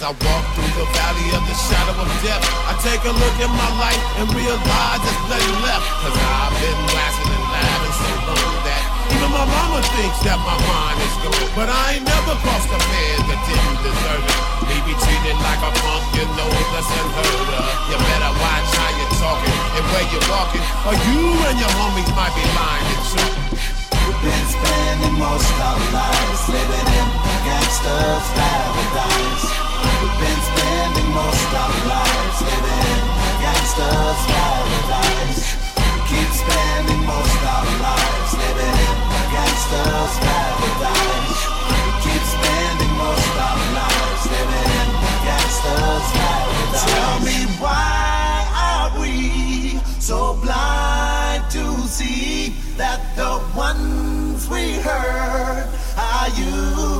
As I walk through the valley of the shadow of death, I take a look at my life and realize there's nothing left. Cause I've been blasting and laughing so long that even my mama thinks that my mind is gone. But I ain't never crossed a man that didn't deserve it. Me be treated like a punk, you know that's unheard of. You better watch how you're talking and where you're walking, or you and your homies might be lying. We've been spending most of our lives living in gangster's paradise. We hurt are you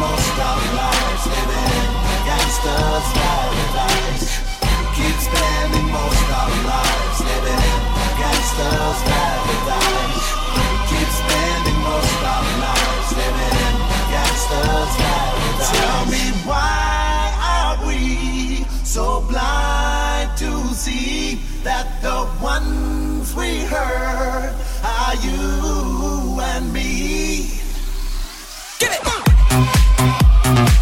Most our lives living gangster's paradise. Keep spending most our lives living gangster's paradise. Keep spending most our lives living gangster's paradise. Tell me why are we so blind to see that the ones we hurt are you and me? Give it! Thank you.